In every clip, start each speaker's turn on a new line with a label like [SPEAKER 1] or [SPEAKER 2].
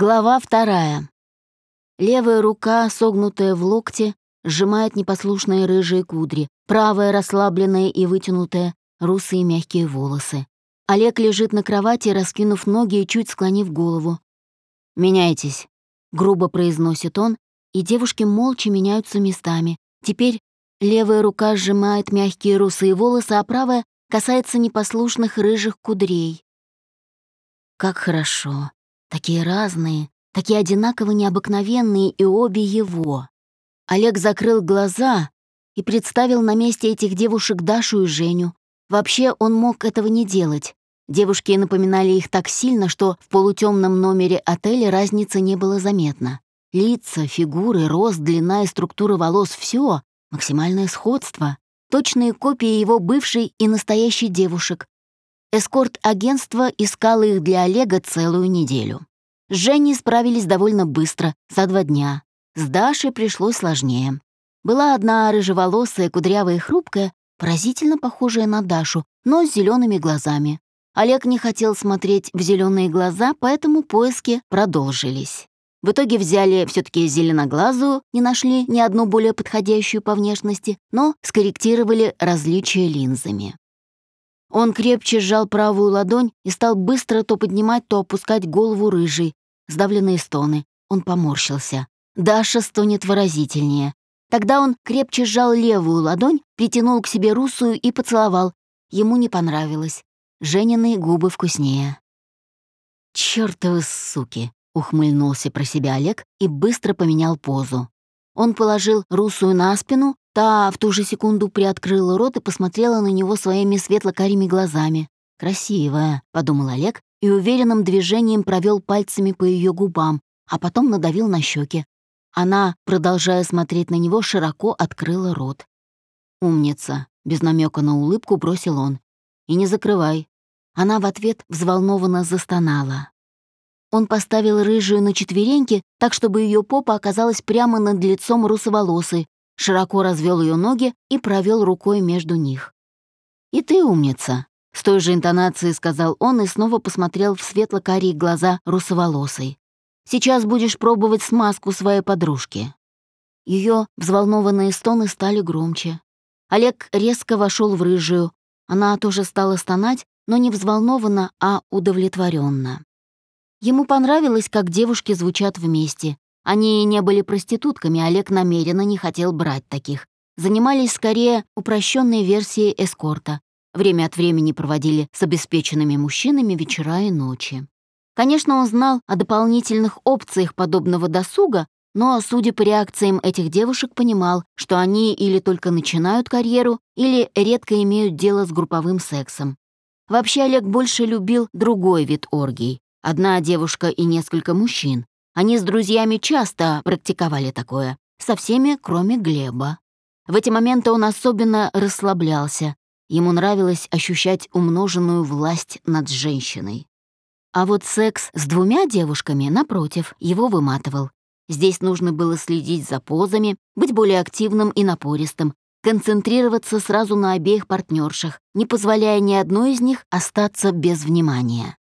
[SPEAKER 1] Глава вторая. Левая рука, согнутая в локте, сжимает непослушные рыжие кудри, правая, расслабленная и вытянутая, русые мягкие волосы. Олег лежит на кровати, раскинув ноги и чуть склонив голову. «Меняйтесь», — грубо произносит он, и девушки молча меняются местами. Теперь левая рука сжимает мягкие русые волосы, а правая касается непослушных рыжих кудрей. Как хорошо. Такие разные, такие одинаково необыкновенные, и обе его. Олег закрыл глаза и представил на месте этих девушек Дашу и Женю. Вообще он мог этого не делать. Девушки напоминали их так сильно, что в полутемном номере отеля разницы не было заметно. Лица, фигуры, рост, длина и структура волос — все максимальное сходство. Точные копии его бывшей и настоящей девушек, Эскорт-агентство искало их для Олега целую неделю. С Женей справились довольно быстро, за два дня. С Дашей пришлось сложнее. Была одна рыжеволосая, кудрявая и хрупкая, поразительно похожая на Дашу, но с зелеными глазами. Олег не хотел смотреть в зеленые глаза, поэтому поиски продолжились. В итоге взяли все таки зеленоглазую, не нашли ни одну более подходящую по внешности, но скорректировали различия линзами. Он крепче сжал правую ладонь и стал быстро то поднимать, то опускать голову рыжий. Сдавленные стоны. Он поморщился. Даша стонет выразительнее. Тогда он крепче сжал левую ладонь, притянул к себе русую и поцеловал. Ему не понравилось. Женины губы вкуснее. «Чёртовы суки!» — ухмыльнулся про себя Олег и быстро поменял позу. Он положил русую на спину, Та в ту же секунду приоткрыла рот и посмотрела на него своими светло-карими глазами. «Красивая», — подумал Олег и уверенным движением провел пальцами по ее губам, а потом надавил на щеки. Она, продолжая смотреть на него, широко открыла рот. «Умница», — без намека на улыбку бросил он. «И не закрывай». Она в ответ взволнованно застонала. Он поставил рыжую на четвереньки, так чтобы ее попа оказалась прямо над лицом русоволосой, широко развел ее ноги и провел рукой между них. «И ты умница», — с той же интонацией сказал он и снова посмотрел в светло-карие глаза русоволосой. «Сейчас будешь пробовать смазку своей подружки». Ее взволнованные стоны стали громче. Олег резко вошел в рыжую. Она тоже стала стонать, но не взволнованно, а удовлетворенно. Ему понравилось, как девушки звучат вместе, они не были проститутками, Олег намеренно не хотел брать таких. Занимались скорее упрощенной версией эскорта. Время от времени проводили с обеспеченными мужчинами вечера и ночи. Конечно, он знал о дополнительных опциях подобного досуга, но, судя по реакциям этих девушек, понимал, что они или только начинают карьеру, или редко имеют дело с групповым сексом. Вообще Олег больше любил другой вид оргий. Одна девушка и несколько мужчин. Они с друзьями часто практиковали такое, со всеми, кроме Глеба. В эти моменты он особенно расслаблялся. Ему нравилось ощущать умноженную власть над женщиной. А вот секс с двумя девушками, напротив, его выматывал. Здесь нужно было следить за позами, быть более активным и напористым, концентрироваться сразу на обеих партнершах, не позволяя ни одной из них остаться без внимания.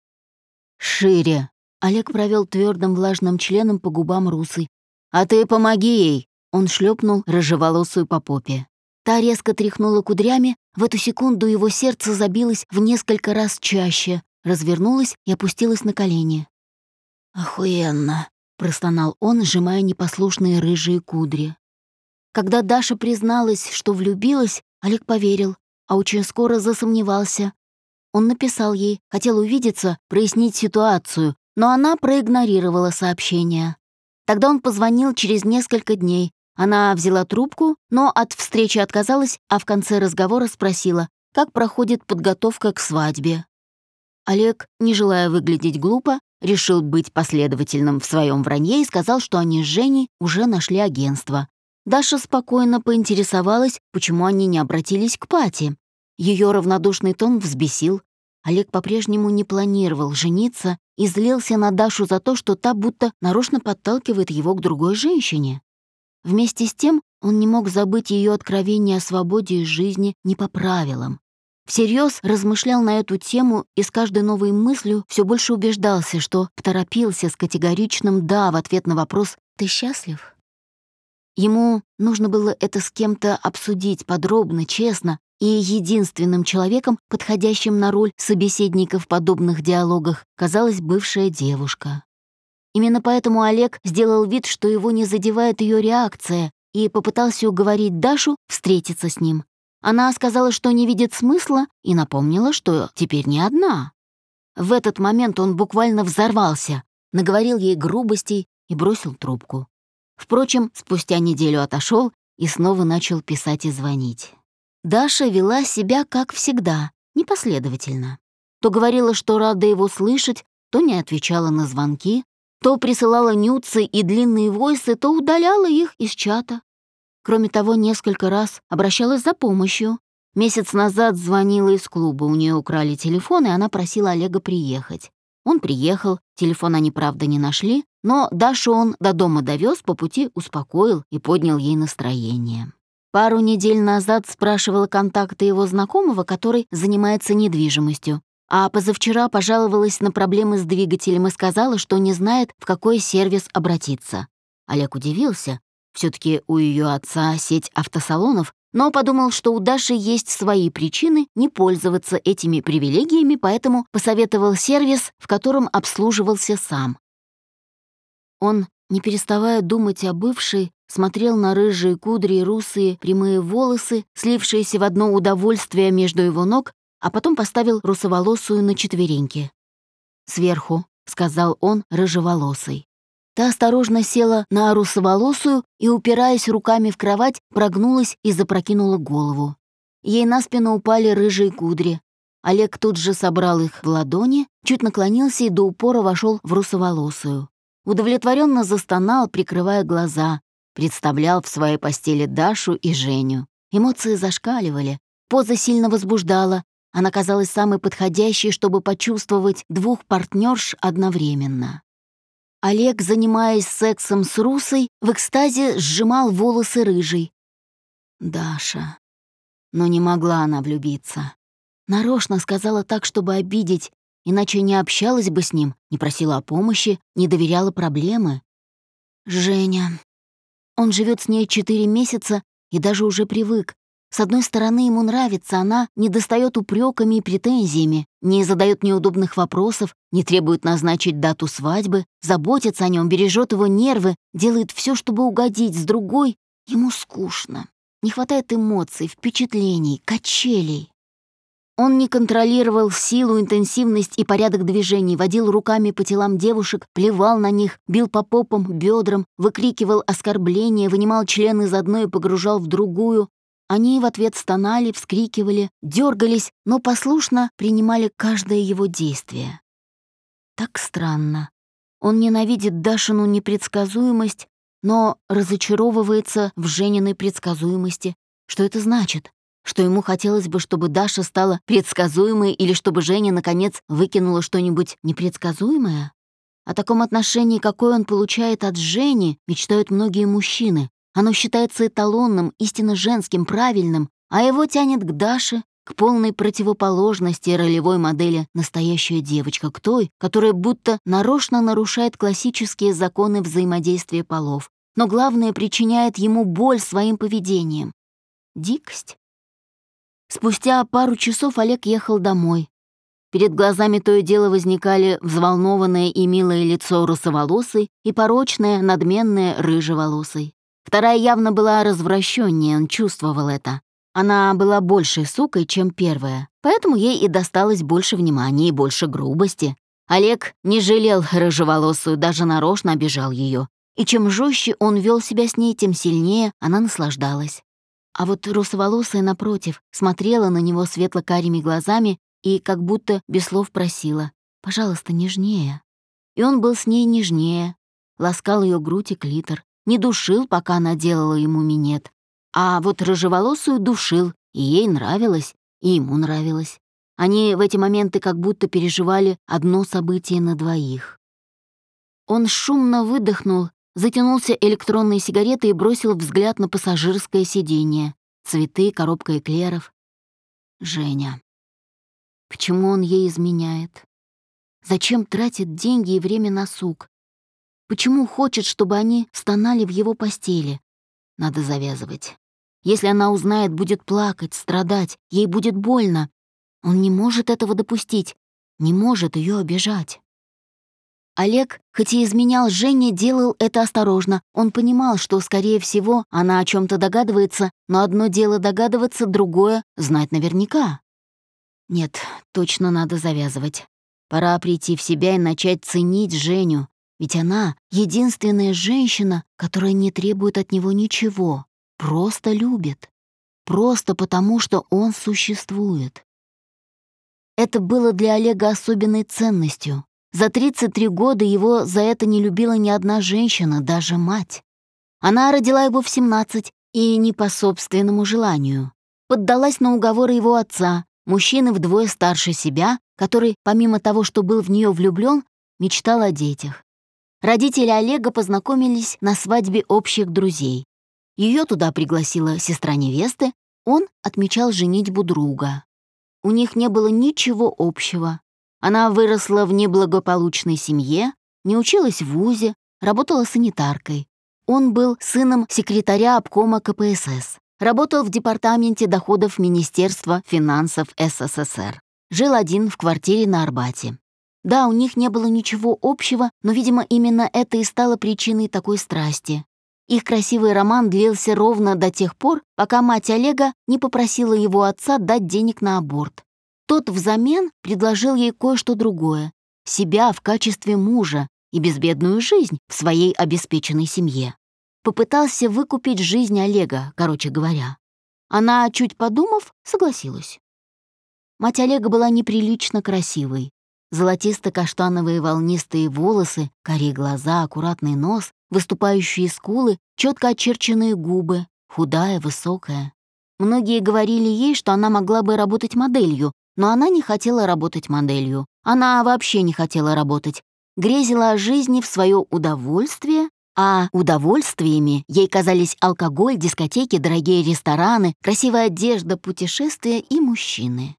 [SPEAKER 1] «Шире», Олег провел твердым влажным членом по губам Русы. «А ты помоги ей!» Он шлепнул рыжеволосую по попе. Та резко тряхнула кудрями, в эту секунду его сердце забилось в несколько раз чаще, развернулось и опустилось на колени. «Охуенно!» — простонал он, сжимая непослушные рыжие кудри. Когда Даша призналась, что влюбилась, Олег поверил, а очень скоро засомневался. Он написал ей, хотел увидеться, прояснить ситуацию, но она проигнорировала сообщение. Тогда он позвонил через несколько дней. Она взяла трубку, но от встречи отказалась, а в конце разговора спросила, как проходит подготовка к свадьбе. Олег, не желая выглядеть глупо, решил быть последовательным в своем вранье и сказал, что они с Женей уже нашли агентство. Даша спокойно поинтересовалась, почему они не обратились к Пати. Ее равнодушный тон взбесил. Олег по-прежнему не планировал жениться и злился на Дашу за то, что та будто нарочно подталкивает его к другой женщине. Вместе с тем он не мог забыть ее откровение о свободе и жизни не по правилам. всерьез размышлял на эту тему и с каждой новой мыслью все больше убеждался, что поторопился с категоричным «да» в ответ на вопрос «Ты счастлив?». Ему нужно было это с кем-то обсудить подробно, честно, и единственным человеком, подходящим на роль собеседника в подобных диалогах, казалась бывшая девушка. Именно поэтому Олег сделал вид, что его не задевает ее реакция, и попытался уговорить Дашу встретиться с ним. Она сказала, что не видит смысла, и напомнила, что теперь не одна. В этот момент он буквально взорвался, наговорил ей грубостей и бросил трубку. Впрочем, спустя неделю отошел и снова начал писать и звонить. Даша вела себя, как всегда, непоследовательно. То говорила, что рада его слышать, то не отвечала на звонки, то присылала нюцы и длинные войсы, то удаляла их из чата. Кроме того, несколько раз обращалась за помощью. Месяц назад звонила из клуба, у нее украли телефон, и она просила Олега приехать. Он приехал, телефон они, правда, не нашли, но Дашу он до дома довез, по пути успокоил и поднял ей настроение. Пару недель назад спрашивала контакты его знакомого, который занимается недвижимостью, а позавчера пожаловалась на проблемы с двигателем и сказала, что не знает, в какой сервис обратиться. Олег удивился. все таки у ее отца сеть автосалонов, но подумал, что у Даши есть свои причины не пользоваться этими привилегиями, поэтому посоветовал сервис, в котором обслуживался сам. Он, не переставая думать о бывшей, смотрел на рыжие кудри и русые прямые волосы, слившиеся в одно удовольствие между его ног, а потом поставил русоволосую на четвереньки. «Сверху», — сказал он рыжеволосой. Та осторожно села на русоволосую и, упираясь руками в кровать, прогнулась и запрокинула голову. Ей на спину упали рыжие кудри. Олег тут же собрал их в ладони, чуть наклонился и до упора вошел в русоволосую. Удовлетворенно застонал, прикрывая глаза, представлял в своей постели Дашу и Женю. Эмоции зашкаливали, поза сильно возбуждала, она казалась самой подходящей, чтобы почувствовать двух партнерш одновременно. Олег, занимаясь сексом с Русой, в экстазе сжимал волосы рыжей. Даша. Но не могла она влюбиться. Нарочно сказала так, чтобы обидеть, иначе не общалась бы с ним, не просила о помощи, не доверяла проблемы. Женя. Он живет с ней четыре месяца и даже уже привык. С одной стороны, ему нравится, она не достает упреками и претензиями, не задает неудобных вопросов, не требует назначить дату свадьбы, заботится о нем, бережет его нервы, делает все, чтобы угодить. С другой, ему скучно. Не хватает эмоций, впечатлений, качелей. Он не контролировал силу, интенсивность и порядок движений, водил руками по телам девушек, плевал на них, бил по попам, бедрам, выкрикивал оскорбления, вынимал член из одной и погружал в другую, они в ответ стонали, вскрикивали, дергались, но послушно принимали каждое его действие. Так странно. Он ненавидит Дашину непредсказуемость, но разочаровывается в Жениной предсказуемости. Что это значит? Что ему хотелось бы, чтобы Даша стала предсказуемой или чтобы Женя, наконец, выкинула что-нибудь непредсказуемое? О таком отношении, какое он получает от Жени, мечтают многие мужчины. Оно считается эталонным, истинно женским, правильным, а его тянет к Даше, к полной противоположности ролевой модели настоящая девочка, к той, которая будто нарочно нарушает классические законы взаимодействия полов, но главное причиняет ему боль своим поведением. Дикость. Спустя пару часов Олег ехал домой. Перед глазами то и дело возникали взволнованное и милое лицо русоволосой и порочное, надменное рыжеволосой. Вторая явно была развращеннее, он чувствовал это. Она была большей сукой, чем первая, поэтому ей и досталось больше внимания и больше грубости. Олег не жалел рыжеволосую, даже нарочно обижал ее. И чем жестче он вел себя с ней, тем сильнее она наслаждалась. А вот русоволосая, напротив, смотрела на него светло-карими глазами и как будто без слов просила «пожалуйста, нежнее». И он был с ней нежнее, ласкал ее грудь и клитор, не душил, пока она делала ему минет. А вот рыжеволосую душил, и ей нравилось, и ему нравилось. Они в эти моменты как будто переживали одно событие на двоих. Он шумно выдохнул, затянулся электронной сигаретой и бросил взгляд на пассажирское сиденье. Цветы, коробка эклеров. Женя. Почему он ей изменяет? Зачем тратит деньги и время на сук? Почему хочет, чтобы они стонали в его постели? Надо завязывать. Если она узнает, будет плакать, страдать, ей будет больно. Он не может этого допустить, не может ее обижать. Олег, хоть и изменял Жене, делал это осторожно. Он понимал, что, скорее всего, она о чем то догадывается, но одно дело догадываться, другое — знать наверняка. Нет, точно надо завязывать. Пора прийти в себя и начать ценить Женю, ведь она — единственная женщина, которая не требует от него ничего, просто любит. Просто потому, что он существует. Это было для Олега особенной ценностью. За 33 года его за это не любила ни одна женщина, даже мать. Она родила его в 17 и не по собственному желанию. Поддалась на уговоры его отца, мужчины вдвое старше себя, который, помимо того, что был в нее влюблен, мечтал о детях. Родители Олега познакомились на свадьбе общих друзей. Ее туда пригласила сестра невесты, он отмечал женитьбу друга. У них не было ничего общего, она выросла в неблагополучной семье, не училась в ВУЗе, работала санитаркой. Он был сыном секретаря обкома КПСС. Работал в департаменте доходов Министерства финансов СССР. Жил один в квартире на Арбате. Да, у них не было ничего общего, но, видимо, именно это и стало причиной такой страсти. Их красивый роман длился ровно до тех пор, пока мать Олега не попросила его отца дать денег на аборт. Тот взамен предложил ей кое-что другое — себя в качестве мужа и безбедную жизнь в своей обеспеченной семье. Попытался выкупить жизнь Олега, короче говоря. Она, чуть подумав, согласилась. Мать Олега была неприлично красивой. Золотисто-каштановые волнистые волосы, карие глаза, аккуратный нос, выступающие скулы, четко очерченные губы, худая, высокая. Многие говорили ей, что она могла бы работать моделью, но она не хотела работать моделью. Она вообще не хотела работать. Грезила о жизни в свое удовольствие, а удовольствиями ей казались алкоголь, дискотеки, дорогие рестораны, красивая одежда, путешествия и мужчины.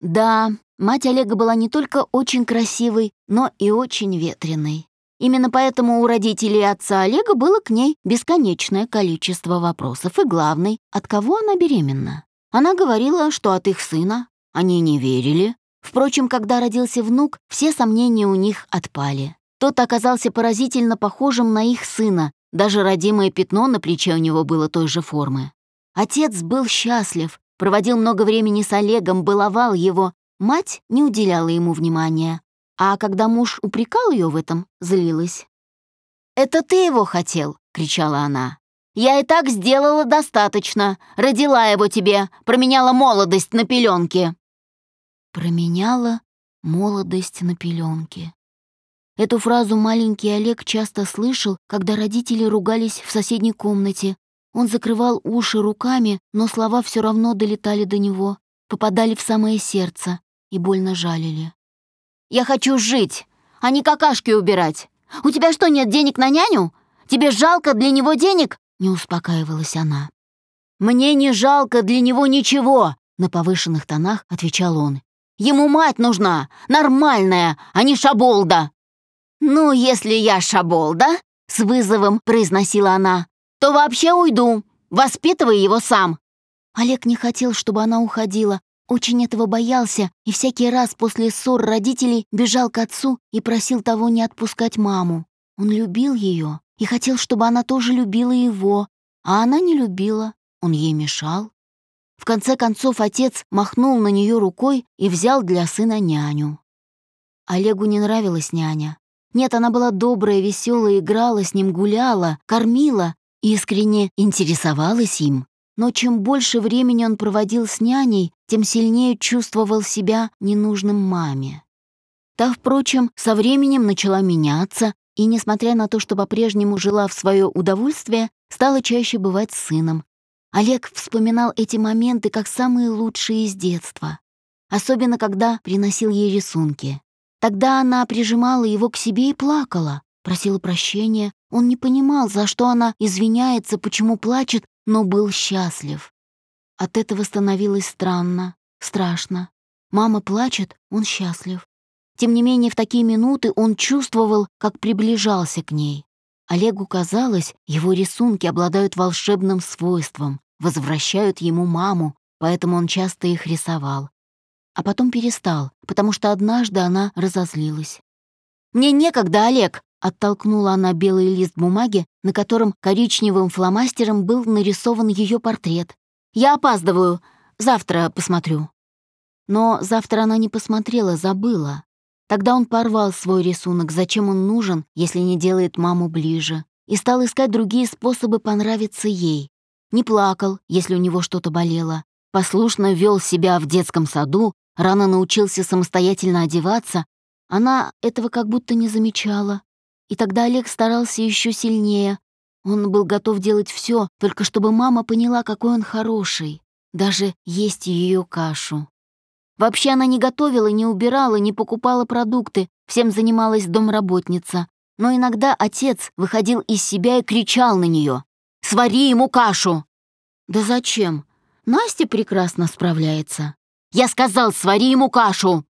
[SPEAKER 1] Да, мать Олега была не только очень красивой, но и очень ветреной. Именно поэтому у родителей отца Олега было к ней бесконечное количество вопросов, и главный, от кого она беременна. Она говорила, что от их сына, они не верили. Впрочем, когда родился внук, все сомнения у них отпали. Тот оказался поразительно похожим на их сына, даже родимое пятно на плече у него было той же формы. Отец был счастлив, проводил много времени с Олегом, баловал его. Мать не уделяла ему внимания. А когда муж упрекал ее в этом, злилась. «Это ты его хотел!» — кричала она. «Я и так сделала достаточно. Родила его тебе, променяла молодость на пеленки
[SPEAKER 2] променяла молодость на пеленки. Эту фразу маленький Олег часто слышал, когда родители ругались в соседней комнате. Он закрывал уши руками, но слова все равно долетали до него, попадали в самое сердце и больно жалили.
[SPEAKER 1] «Я хочу жить, а не какашки убирать. У тебя что, нет денег на няню? Тебе жалко для него денег?» — не успокаивалась она. «Мне не жалко для него ничего!» — на повышенных тонах отвечал он. Ему мать нужна, нормальная, а не шаболда». «Ну, если я шаболда», — с вызовом произносила она, «то вообще уйду, воспитывай его сам».
[SPEAKER 2] Олег не хотел, чтобы она уходила, очень этого боялся и всякий раз после ссор родителей бежал к отцу и просил того не отпускать маму. Он любил ее и хотел, чтобы она тоже любила его, а она не любила, он ей мешал. В конце концов отец махнул на нее рукой и взял для сына няню. Олегу не нравилась няня. Нет, она была добрая, веселая, играла с ним, гуляла, кормила, искренне интересовалась им. Но чем больше времени он проводил с няней, тем сильнее чувствовал себя ненужным маме. Та, впрочем, со временем начала меняться, и, несмотря на то, что по-прежнему жила в свое удовольствие, стала чаще бывать с сыном, Олег вспоминал эти моменты как самые лучшие из детства. Особенно, когда приносил ей рисунки. Тогда она прижимала его к себе и плакала, просила прощения. Он не понимал, за что она извиняется, почему плачет, но был счастлив. От этого становилось странно, страшно. Мама плачет, он счастлив. Тем не менее, в такие минуты он чувствовал, как приближался к ней. Олегу казалось, его рисунки обладают волшебным свойством, возвращают ему маму, поэтому он часто их рисовал. А потом перестал, потому что однажды она разозлилась. «Мне некогда, Олег!» — оттолкнула она белый лист бумаги, на котором коричневым фломастером был нарисован ее портрет. «Я опаздываю. Завтра посмотрю». Но завтра она не посмотрела, забыла. Тогда он порвал свой рисунок, зачем он нужен, если не делает маму ближе, и стал искать другие способы понравиться ей. Не плакал, если у него что-то болело, послушно вел себя в детском саду, рано научился самостоятельно одеваться, она этого как будто не замечала. И тогда Олег старался еще сильнее. Он был готов делать все, только чтобы мама поняла, какой он хороший, даже есть ее кашу. Вообще она не готовила, не убирала, не покупала продукты, всем занималась домработница. Но иногда отец выходил из себя и кричал на нее: «Свари ему кашу!» «Да зачем? Настя прекрасно справляется». «Я сказал, свари ему кашу!»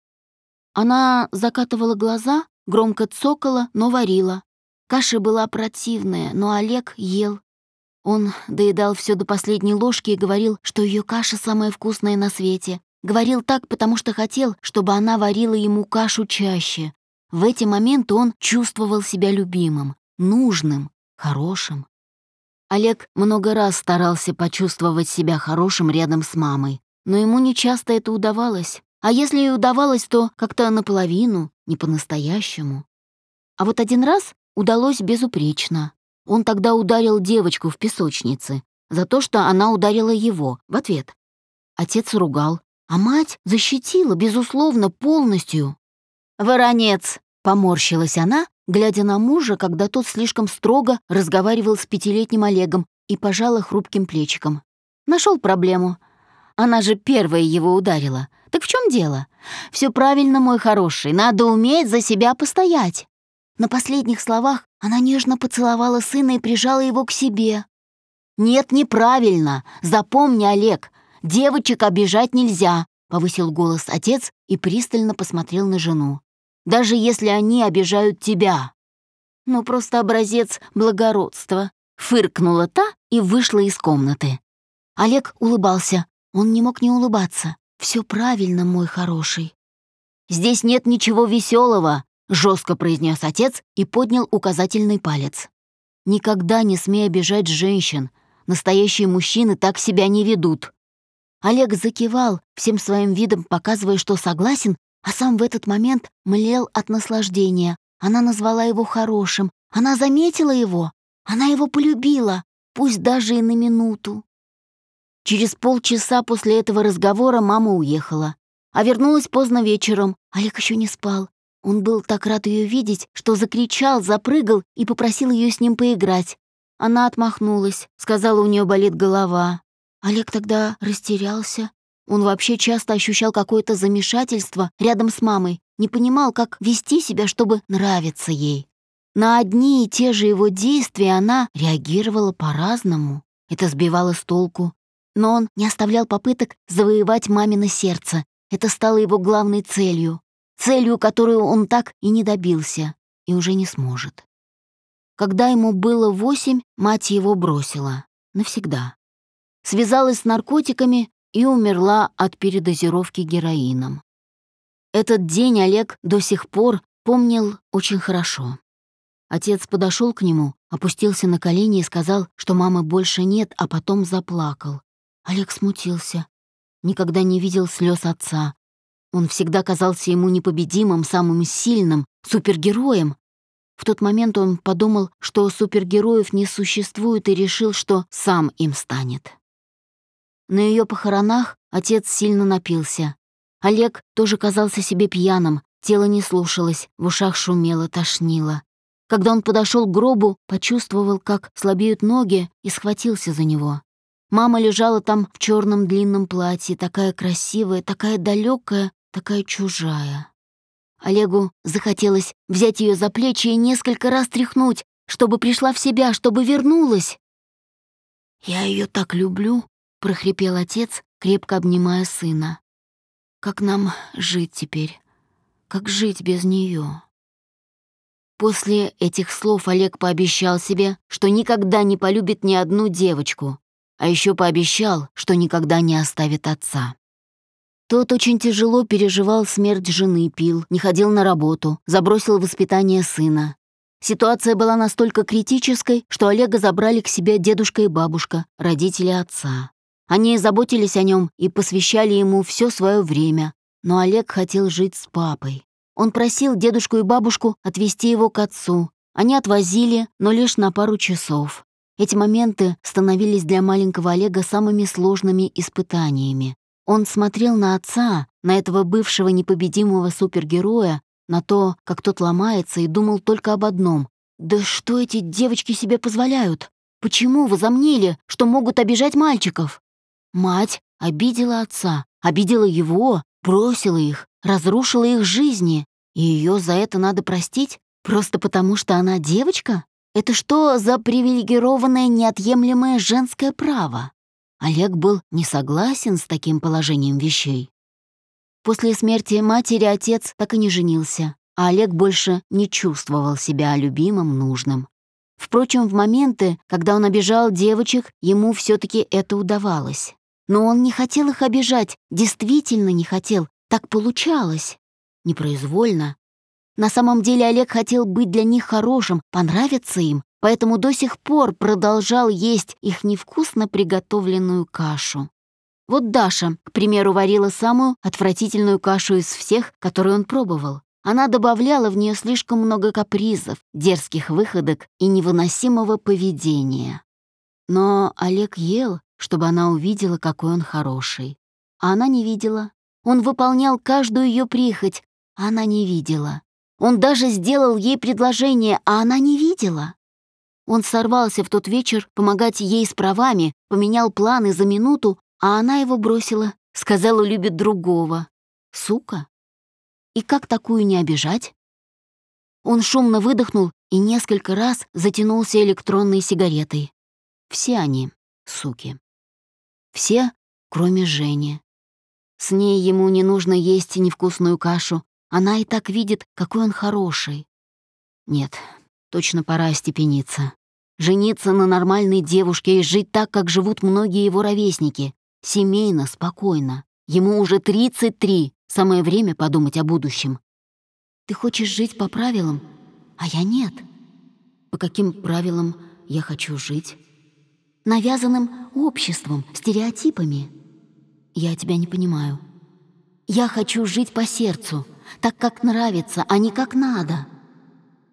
[SPEAKER 2] Она закатывала глаза, громко цокала, но варила. Каша была противная, но Олег ел. Он доедал все до последней ложки и говорил, что ее каша самая вкусная на свете. Говорил так, потому что хотел, чтобы она варила ему кашу чаще. В эти моменты он чувствовал себя любимым, нужным, хорошим. Олег много раз старался почувствовать себя хорошим рядом с мамой, но ему нечасто это удавалось. А если и удавалось, то как-то наполовину, не по-настоящему. А вот один раз удалось безупречно. Он тогда ударил девочку в песочнице за то, что она ударила его в ответ. Отец ругал, а мать защитила, безусловно, полностью. «Воронец!» — поморщилась она, глядя на мужа, когда тот слишком строго разговаривал с пятилетним Олегом и пожала хрупким плечиком. Нашел проблему. Она же первая его ударила. Так в чем дело? Все правильно, мой хороший, надо уметь за себя постоять. На последних словах она нежно поцеловала сына и прижала его к себе. «Нет, неправильно. Запомни, Олег, Девочек обижать нельзя», — повысил голос отец и пристально посмотрел на жену. «Даже если они обижают тебя». «Ну, просто образец благородства», — фыркнула та и вышла из комнаты. Олег улыбался. Он не мог не улыбаться. Все правильно, мой хороший». «Здесь нет ничего веселого, жестко произнес отец и поднял указательный палец. «Никогда не смей обижать женщин. Настоящие мужчины так себя не ведут». Олег закивал, всем своим видом показывая, что согласен, а сам в этот момент млел от наслаждения. Она назвала его хорошим, она заметила его, она его полюбила, пусть даже и на минуту. Через полчаса после этого разговора мама уехала, а вернулась поздно вечером. Олег еще не спал. Он был так рад ее видеть, что закричал, запрыгал и попросил ее с ним поиграть. Она отмахнулась, сказала, у нее болит голова. Олег тогда растерялся. Он вообще часто ощущал какое-то замешательство рядом с мамой, не понимал, как вести себя, чтобы нравиться ей. На одни и те же его действия она реагировала по-разному. Это сбивало с толку. Но он не оставлял попыток завоевать мамино сердце. Это стало его главной целью. Целью, которую он так и не добился. И уже не сможет. Когда ему было восемь, мать его бросила. Навсегда связалась с наркотиками и умерла от передозировки героином. Этот день Олег до сих пор помнил очень хорошо. Отец подошел к нему, опустился на колени и сказал, что мамы больше нет, а потом заплакал. Олег смутился. Никогда не видел слез отца. Он всегда казался ему непобедимым, самым сильным, супергероем. В тот момент он подумал, что супергероев не существует и решил, что сам им станет. На ее похоронах отец сильно напился. Олег тоже казался себе пьяным, тело не слушалось, в ушах шумело, тошнило. Когда он подошел к гробу, почувствовал, как слабеют ноги, и схватился за него. Мама лежала там в черном длинном платье, такая красивая, такая далекая, такая чужая. Олегу захотелось взять ее за плечи и несколько раз тряхнуть, чтобы пришла в себя, чтобы вернулась. «Я ее так люблю», прохрипел отец, крепко обнимая сына.
[SPEAKER 1] Как нам жить теперь? Как жить без нее? После этих слов Олег пообещал себе, что никогда не полюбит ни одну девочку, а еще пообещал, что никогда не оставит отца. Тот очень тяжело переживал смерть жены, пил, не ходил на работу, забросил воспитание сына. Ситуация была настолько критической, что Олега забрали к себе дедушка и бабушка, родители отца. Они заботились о нем и посвящали ему все свое время, но Олег хотел жить с папой. Он просил дедушку и бабушку отвезти его к отцу. Они отвозили, но лишь на пару часов. Эти моменты становились для маленького Олега самыми сложными испытаниями. Он смотрел на отца, на этого бывшего непобедимого супергероя, на то, как тот ломается, и думал только об одном. «Да что эти девочки себе позволяют? Почему возомнили, что могут обижать мальчиков?» Мать обидела отца, обидела его, бросила их, разрушила их жизни, и ее за это надо простить? Просто потому, что она девочка? Это что за привилегированное неотъемлемое женское право? Олег был не согласен с таким положением вещей. После смерти матери отец так и не женился, а Олег больше не чувствовал себя любимым, нужным. Впрочем, в моменты, когда он обижал девочек, ему все таки это удавалось. Но он не хотел их обижать, действительно не хотел, так получалось. Непроизвольно. На самом деле Олег хотел быть для них хорошим, понравиться им, поэтому до сих пор продолжал есть их невкусно приготовленную кашу. Вот Даша, к примеру, варила самую отвратительную кашу из всех, которую он пробовал. Она добавляла в нее слишком много капризов, дерзких выходок и невыносимого поведения. Но Олег ел, чтобы она увидела, какой он хороший. А она не видела. Он выполнял каждую ее прихоть, она не видела. Он даже сделал ей предложение, а она не видела. Он сорвался в тот вечер помогать ей с правами, поменял планы за минуту, а она его бросила, сказала, любит другого. Сука. И как такую не обижать? Он шумно выдохнул и несколько раз затянулся электронной сигаретой. Все они — суки. Все, кроме Жени. С ней ему не нужно есть невкусную кашу, она и так видит, какой он хороший. Нет, точно пора остепениться. Жениться на нормальной девушке и жить так, как живут многие его ровесники. Семейно, спокойно. Ему уже 33, самое время подумать о будущем. Ты хочешь жить по правилам, а я нет. По каким правилам я хочу жить? Навязанным обществом, стереотипами. Я тебя не понимаю. Я хочу жить по сердцу, так, как нравится, а не как надо.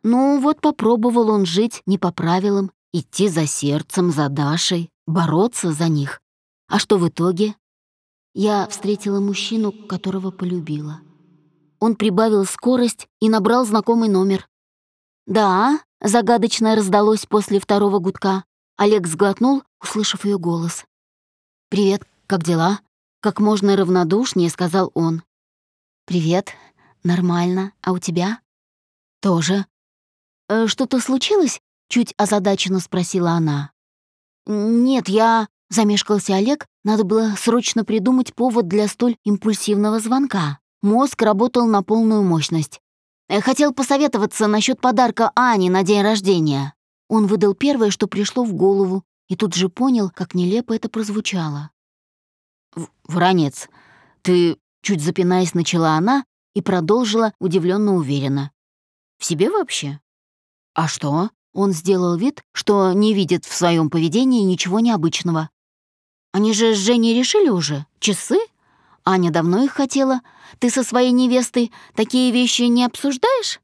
[SPEAKER 1] Ну вот попробовал он жить не по правилам, идти за сердцем, за Дашей, бороться за них. А что в итоге? Я встретила мужчину, которого полюбила. Он прибавил скорость и набрал знакомый номер. «Да», — загадочно раздалось после второго гудка. Олег сглотнул, услышав ее голос. «Привет, как дела?» Как можно равнодушнее сказал он. «Привет, «Нормально. А у тебя?» «Тоже». «Э, «Что-то случилось?» — чуть озадаченно спросила она. «Нет, я...» — замешкался Олег. Надо было срочно придумать повод для столь импульсивного звонка. Мозг работал на полную мощность. Э, «Хотел посоветоваться насчет подарка Ани на день рождения». Он выдал первое, что пришло в голову, и тут же понял, как нелепо это прозвучало. «Вранец, ты...» — чуть запинаясь, начала она, и продолжила удивленно уверенно. «В себе вообще?» «А что?» Он сделал вид, что не видит в своем поведении ничего необычного. «Они же с Женей решили уже? Часы? Аня давно их хотела. Ты со своей невестой такие вещи не обсуждаешь?»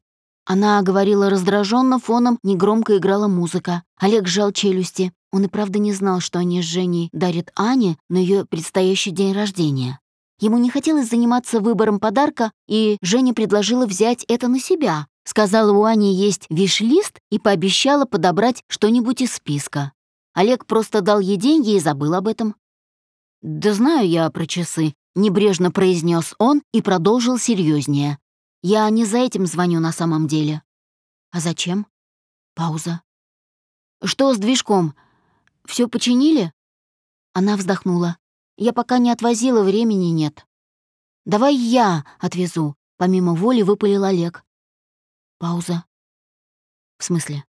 [SPEAKER 1] Она говорила раздраженно, фоном негромко играла музыка. Олег сжал челюсти. Он и правда не знал, что они с Женей дарят Ане на ее предстоящий день рождения. Ему не хотелось заниматься выбором подарка, и Женя предложила взять это на себя. Сказала, у Ани есть виш-лист и пообещала подобрать что-нибудь из списка. Олег просто дал ей деньги и забыл об этом. «Да знаю я про часы», — небрежно произнес он и продолжил серьезнее. «Я не за этим звоню на самом деле». «А зачем?» Пауза. «Что с движком? Все починили?» Она вздохнула. Я пока не отвозила, времени нет. Давай я отвезу», — помимо воли выпалил Олег. Пауза. «В смысле?»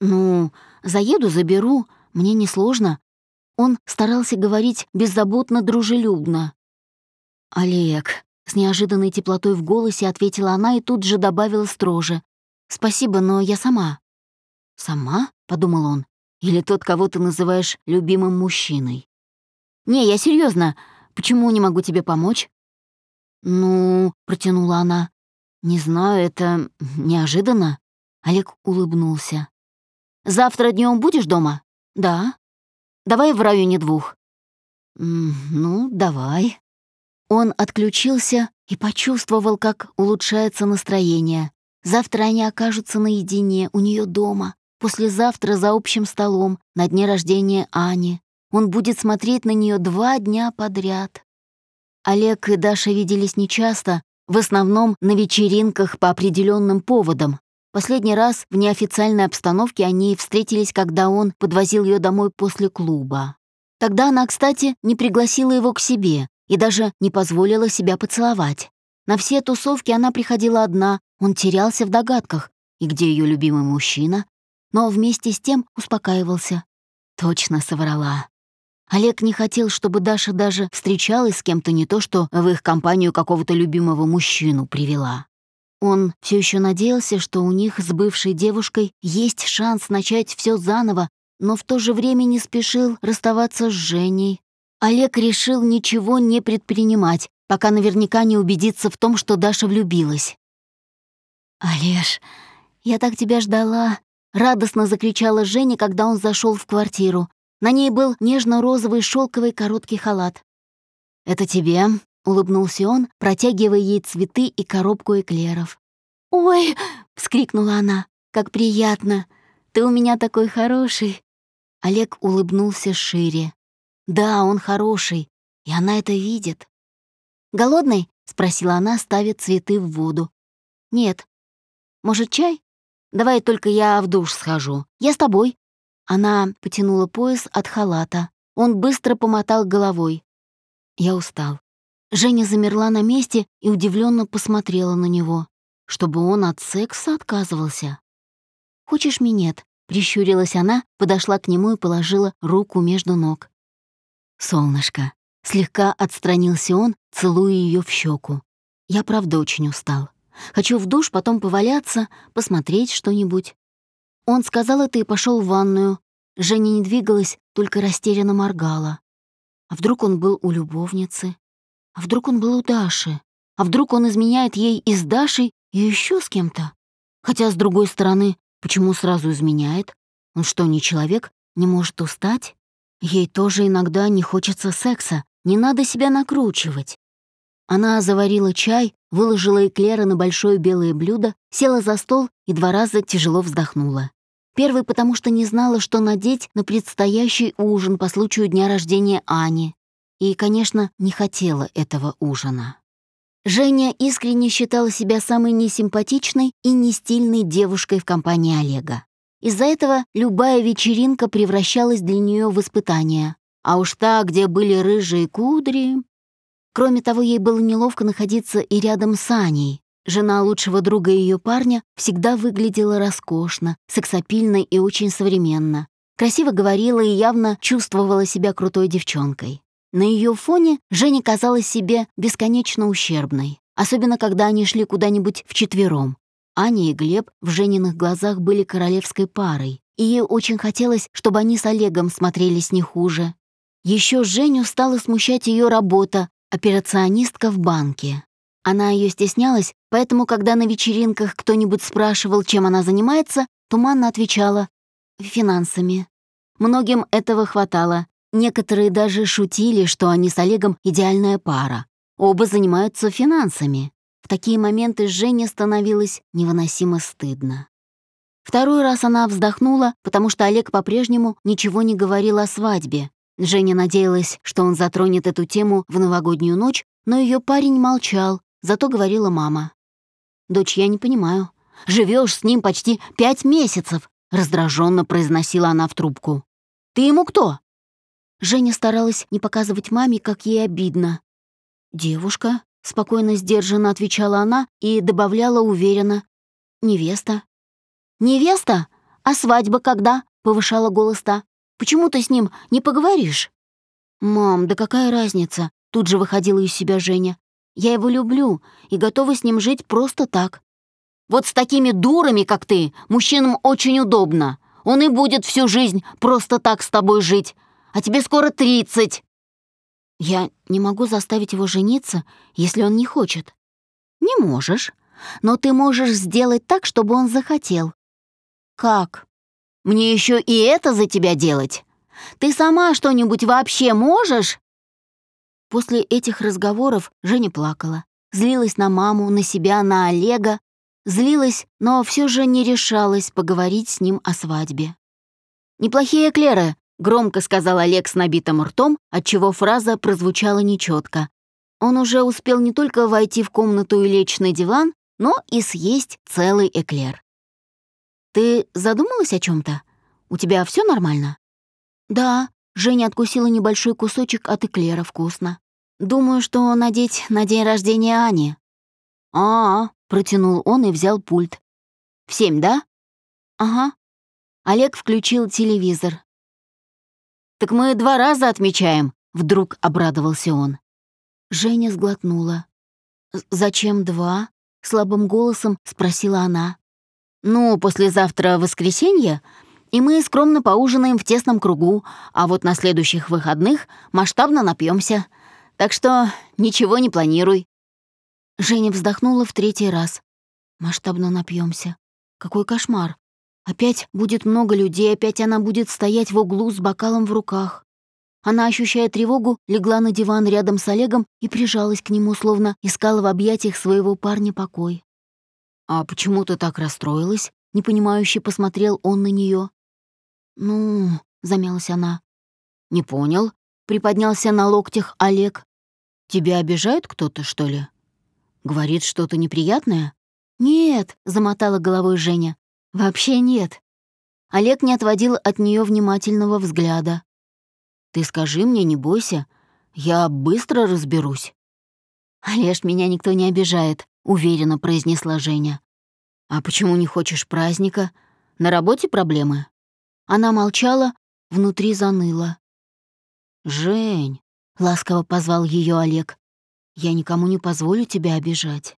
[SPEAKER 1] «Ну, заеду, заберу, мне несложно». Он старался говорить беззаботно, дружелюбно. «Олег», — с неожиданной теплотой в голосе ответила она и тут же добавила строже. «Спасибо, но я сама». «Сама?» — подумал он. «Или тот, кого ты называешь любимым мужчиной?» «Не, я серьезно. Почему не могу тебе помочь?» «Ну...» — протянула она. «Не знаю, это неожиданно». Олег улыбнулся. «Завтра днем будешь дома?» «Да». «Давай в районе двух». «Ну, давай». Он отключился и почувствовал, как улучшается настроение. Завтра они окажутся наедине, у нее дома. Послезавтра за общим столом, на дне рождения Ани. Он будет смотреть на нее два дня подряд. Олег и Даша виделись нечасто, в основном на вечеринках по определенным поводам. Последний раз в неофициальной обстановке они встретились, когда он подвозил ее домой после клуба. Тогда она, кстати, не пригласила его к себе и даже не позволила себя поцеловать. На все тусовки она приходила одна, он терялся в догадках, и где ее любимый мужчина, но вместе с тем успокаивался. Точно соврала. Олег не хотел, чтобы Даша даже встречалась с кем-то не то, что в их компанию какого-то любимого мужчину привела. Он все еще надеялся, что у них с бывшей девушкой есть шанс начать все заново, но в то же время не спешил расставаться с Женей. Олег решил ничего не предпринимать, пока наверняка не убедится в том, что Даша влюбилась. «Олеж, я так тебя ждала!» — радостно закричала Женя, когда он зашел в квартиру. На ней был нежно-розовый шелковый короткий халат. «Это тебе», — улыбнулся он, протягивая ей цветы и коробку эклеров. «Ой!» — вскрикнула она. «Как приятно! Ты у меня такой хороший!» Олег улыбнулся шире. «Да, он хороший, и она это видит». «Голодный?» — спросила она, ставя цветы в воду. «Нет». «Может, чай? Давай только я в душ схожу. Я с тобой». Она потянула пояс от халата. Он быстро помотал головой. Я устал. Женя замерла на месте и удивленно посмотрела на него. Чтобы он от секса отказывался. «Хочешь минет?» — прищурилась она, подошла к нему и положила руку между ног. «Солнышко», — слегка отстранился он, целуя ее в щеку. «Я правда очень устал. Хочу в душ, потом поваляться, посмотреть что-нибудь». Он сказал это и пошел в ванную. Женя не двигалась, только растерянно моргала. А вдруг он был у любовницы? А вдруг он был у Даши? А вдруг он изменяет ей и с Дашей, и еще с кем-то? Хотя, с другой стороны, почему сразу изменяет? Он что, не человек? Не может устать? Ей тоже иногда не хочется секса, не надо себя накручивать. Она заварила чай, выложила эклеры на большое белое блюдо, села за стол и два раза тяжело вздохнула. Первый, потому что не знала, что надеть на предстоящий ужин по случаю дня рождения Ани. И, конечно, не хотела этого ужина. Женя искренне считала себя самой несимпатичной и нестильной девушкой в компании Олега. Из-за этого любая вечеринка превращалась для нее в испытание. А уж та, где были рыжие кудри... Кроме того, ей было неловко находиться и рядом с Аней. Жена лучшего друга ее парня всегда выглядела роскошно, сексапильно и очень современно. Красиво говорила и явно чувствовала себя крутой девчонкой. На ее фоне Женя казалась себе бесконечно ущербной, особенно когда они шли куда-нибудь вчетвером. Аня и Глеб в Жениных глазах были королевской парой, и ей очень хотелось, чтобы они с Олегом смотрелись не хуже. Еще Женю стала смущать ее работа, операционистка в банке. Она ее стеснялась, поэтому, когда на вечеринках кто-нибудь спрашивал, чем она занимается, туманно отвечала «финансами». Многим этого хватало. Некоторые даже шутили, что они с Олегом идеальная пара. Оба занимаются финансами. В такие моменты Жене становилось невыносимо стыдно. Второй раз она вздохнула, потому что Олег по-прежнему ничего не говорил о свадьбе. Женя надеялась, что он затронет эту тему в новогоднюю ночь, но ее парень молчал, зато говорила мама. «Дочь, я не понимаю. Живешь с ним почти пять месяцев», — раздраженно произносила она в трубку. «Ты ему кто?» Женя старалась не показывать маме, как ей обидно. «Девушка», — спокойно, сдержанно отвечала она и добавляла уверенно. «Невеста». «Невеста? А свадьба когда?» — повышала голос та. «Почему ты с ним не поговоришь?» «Мам, да какая разница?» — тут же выходила из себя Женя. «Я его люблю и готова с ним жить просто так». «Вот с такими дурами, как ты, мужчинам очень удобно. Он и будет всю жизнь просто так с тобой жить. А тебе скоро тридцать». «Я не могу заставить его жениться, если он не хочет». «Не можешь, но ты можешь сделать так, чтобы он захотел». «Как? Мне еще и это за тебя делать?» Ты сама что-нибудь вообще можешь?» После этих разговоров Женя плакала. Злилась на маму, на себя, на Олега. Злилась, но все же не решалась поговорить с ним о свадьбе. «Неплохие эклеры», — громко сказал Олег с набитым ртом, отчего фраза прозвучала нечетко. Он уже успел не только войти в комнату и лечь на диван, но и съесть целый эклер. «Ты задумалась о чем то У тебя все нормально?» «Да», — Женя откусила небольшой кусочек от эклера вкусно. «Думаю, что надеть на день рождения Ани». «А-а», — протянул он и взял пульт. «В семь, да?» «Ага». Олег включил телевизор. «Так мы два раза отмечаем», — вдруг обрадовался он. Женя сглотнула. «Зачем два?» — слабым голосом спросила она. «Ну, послезавтра воскресенье, и мы скромно поужинаем в тесном кругу, а вот на следующих выходных масштабно напьемся. Так что ничего не планируй». Женя вздохнула в третий раз. «Масштабно напьемся. Какой кошмар. Опять будет много людей, опять она будет стоять в углу с бокалом в руках». Она, ощущая тревогу, легла на диван рядом с Олегом и прижалась к нему, словно искала в объятиях своего парня покой. «А почему ты так расстроилась?» — непонимающе посмотрел он на нее. «Ну...» — замялась она. «Не понял», — приподнялся на локтях Олег. «Тебя обижает кто-то, что ли? Говорит что-то неприятное?» «Нет», — замотала головой Женя. «Вообще нет». Олег не отводил от нее внимательного взгляда. «Ты скажи мне, не бойся, я быстро разберусь». «Олеж, меня никто не обижает», — уверенно произнесла Женя. «А почему не хочешь праздника? На работе проблемы?» Она молчала, внутри заныло. «Жень», — ласково позвал ее Олег, — «я никому не позволю тебя обижать».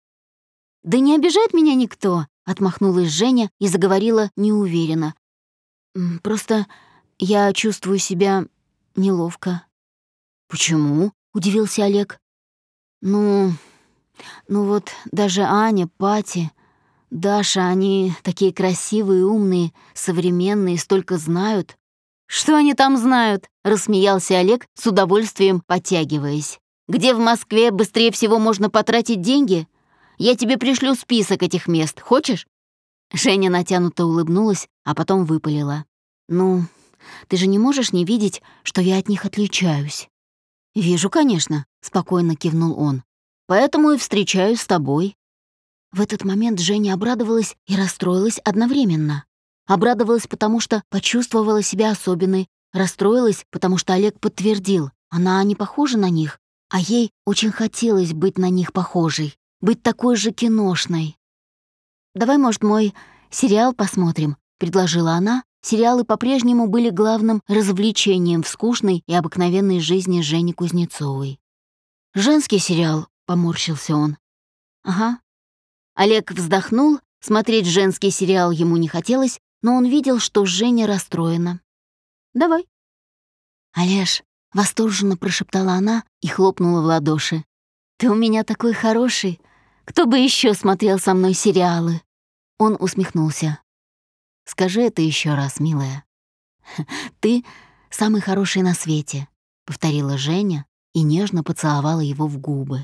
[SPEAKER 1] «Да не обижает меня никто», — отмахнулась Женя и заговорила неуверенно. «Просто я чувствую себя неловко». «Почему?» — удивился Олег. «Ну, ну вот даже Аня, Пати, Даша, они такие красивые, умные, современные, столько знают. Что они там знают? Рассмеялся Олег, с удовольствием подтягиваясь. Где в Москве быстрее всего можно потратить деньги? Я тебе пришлю список этих мест. Хочешь? Женя натянуто улыбнулась, а потом выпалила. «Ну, ты же не можешь не видеть, что я от них отличаюсь?» «Вижу, конечно», — спокойно кивнул он. «Поэтому и встречаюсь с тобой. В этот момент Женя обрадовалась и расстроилась одновременно. Обрадовалась, потому что почувствовала себя особенной, расстроилась, потому что Олег подтвердил, она не похожа на них, а ей очень хотелось быть на них похожей, быть такой же киношной. «Давай, может, мой сериал посмотрим», — предложила она. Сериалы по-прежнему были главным развлечением в скучной и обыкновенной жизни Жени Кузнецовой. «Женский сериал», — поморщился он. «Ага, Олег вздохнул, смотреть женский сериал ему не хотелось, но он видел, что Женя расстроена. «Давай». «Олеж», — восторженно прошептала она и хлопнула в ладоши. «Ты у меня такой хороший. Кто бы еще смотрел со мной сериалы?» Он усмехнулся. «Скажи это еще раз, милая». «Ты самый хороший на свете», — повторила Женя и нежно поцеловала его в губы.